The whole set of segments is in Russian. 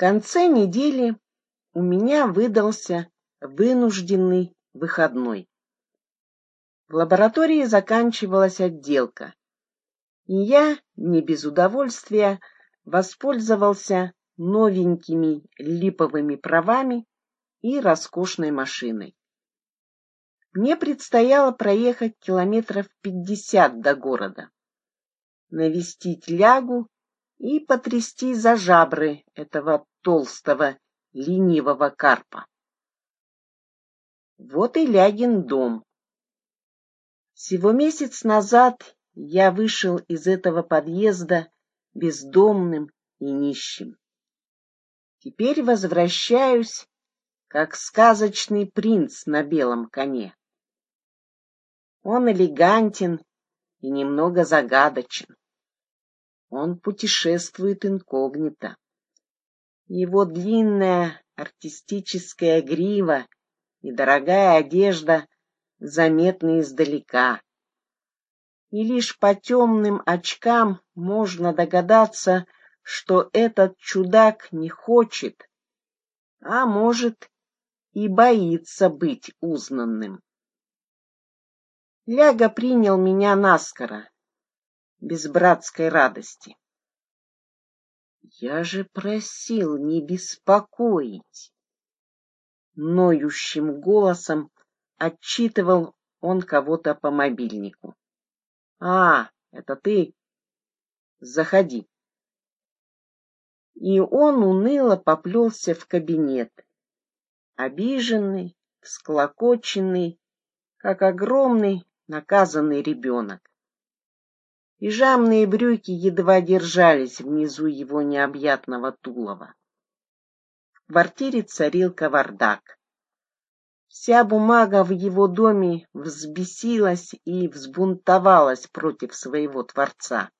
конце недели у меня выдался вынужденный выходной. В лаборатории заканчивалась отделка, и я, не без удовольствия, воспользовался новенькими липовыми правами и роскошной машиной. Мне предстояло проехать километров пятьдесят до города, навестить лягу и потрясти за жабры этого толстого, ленивого карпа. Вот и Лягин дом. Всего месяц назад я вышел из этого подъезда бездомным и нищим. Теперь возвращаюсь, как сказочный принц на белом коне. Он элегантен и немного загадочен. Он путешествует инкогнито. Его длинная артистическая грива и дорогая одежда заметны издалека. И лишь по темным очкам можно догадаться, что этот чудак не хочет, а может и боится быть узнанным. Ляга принял меня наскоро, без братской радости. Я же просил не беспокоить. Ноющим голосом отчитывал он кого-то по мобильнику. А, это ты? Заходи. И он уныло поплелся в кабинет, обиженный, всклокоченный, как огромный наказанный ребенок. Пижамные брюки едва держались внизу его необъятного тулова. В квартире царил кавардак. Вся бумага в его доме взбесилась и взбунтовалась против своего творца.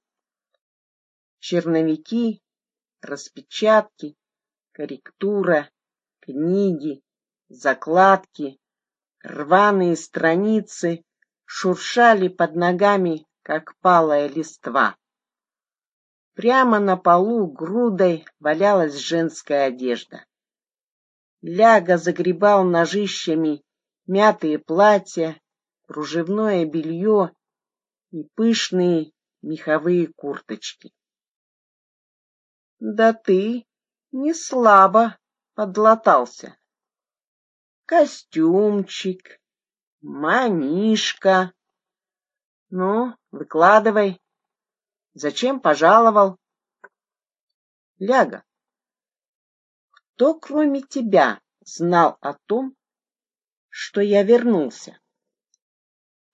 Черновики, распечатки, корректура, книги, закладки, рваные страницы шуршали под ногами, как палая листва. Прямо на полу грудой валялась женская одежда. Ляга загребал ножищами мятые платья, кружевное белье и пышные меховые курточки. Да ты не слабо подлатался. Костюмчик, манишка. Ну, выкладывай. Зачем пожаловал? Ляга, кто, кроме тебя, знал о том, что я вернулся?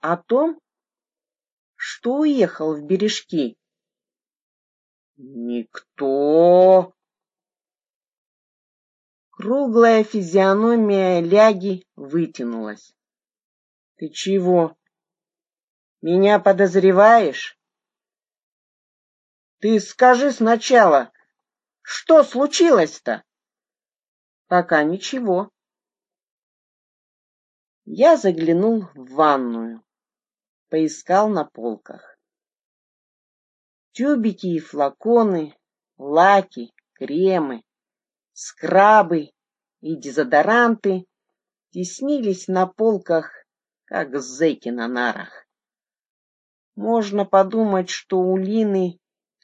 О том, что уехал в бережки Никто. Круглая физиономия Ляги вытянулась. Ты чего? Меня подозреваешь? Ты скажи сначала, что случилось-то? Пока ничего. Я заглянул в ванную, поискал на полках. Тюбики и флаконы, лаки, кремы, скрабы и дезодоранты теснились на полках, как зэки на нарах. Можно подумать, что у Лины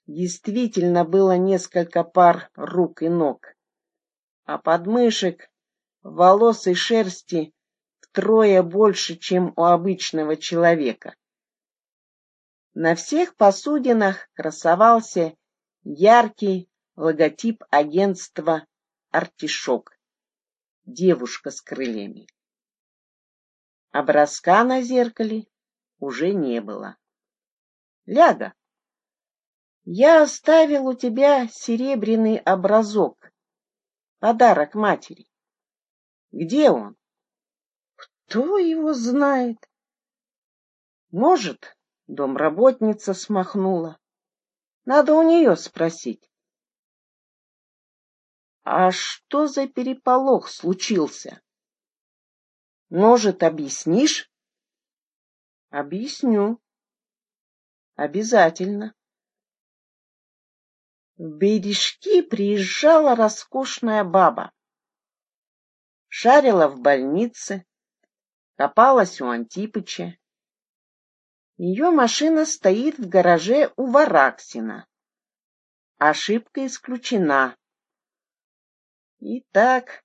действительно было несколько пар рук и ног, а подмышек, волос и шерсти втрое больше, чем у обычного человека. На всех посудинах красовался яркий логотип агентства «Артишок» — девушка с крыльями. Образка на зеркале уже не было. Ляга, я оставил у тебя серебряный образок, подарок матери. Где он? Кто его знает? Может, Домработница смахнула. Надо у нее спросить. А что за переполох случился? Может, объяснишь? Объясню. Обязательно. В бережки приезжала роскошная баба. Шарила в больнице, копалась у Антипыча. Ее машина стоит в гараже у Вараксина. Ошибка исключена. Итак,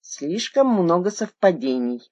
слишком много совпадений.